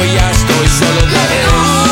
tiempo ya estoy solo.